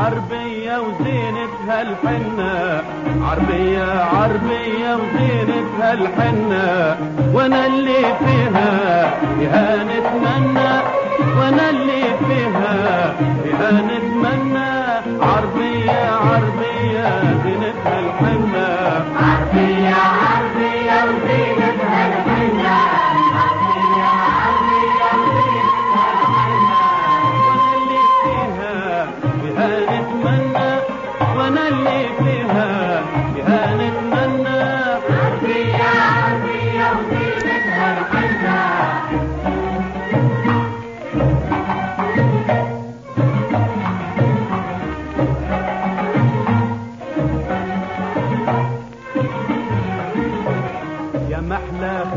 عربية وزينتها الحنة. عربية عربية وزينتها الحنة. وأنا اللي فيها بها نتمنى. وأنا اللي فيها بها نتمنى. عربية عربية زينتها الحنة عربية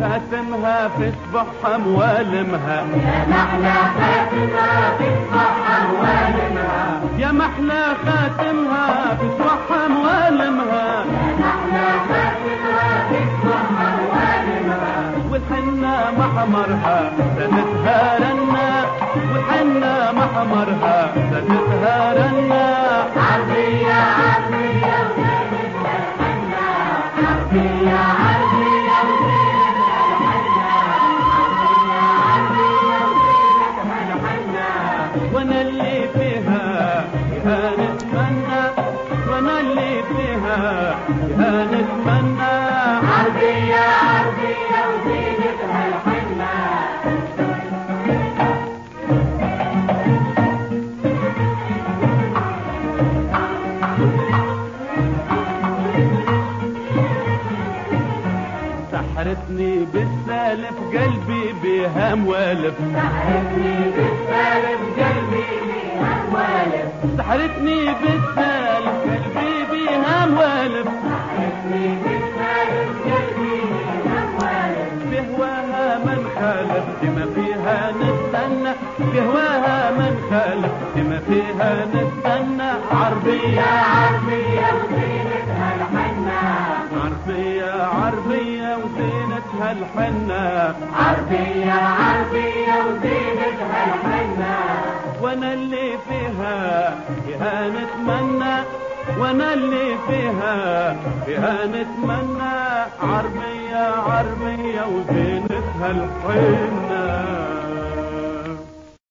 خاتمها في صبح موالمها. يا محلى خاتمها في صبح موالمها. يا محلى خاتمها في صبح موالمها. يا محلى خاتمها في صبح موالمها. والحنة محمرها زادتها رنا والحنة محمرها زادتها رنا عربية عربية وزينتها الحنة. عربية عربية وأنا اللي فيها نتمنى. وأنا اللي فيها نتمنى عربية عربية وزينتها الحنة سحرتني بالسالف قلبي بها موالف سحرتني بالسالف قلبي سحرتني بالسالف قلبي بها موالف بهواها من خالف بما فيها نستنى. بهواها من خالف بما فيها نستنى. عربية. عربية وزينتها الحنة. عربية عربية وزينتها الحنة. عربية عربية وزينتها الحنة. وأنا اللي فيها بها نتمنى. وأنا اللي فيها بها نتمنى. عربية عربية وزينتها الحنة.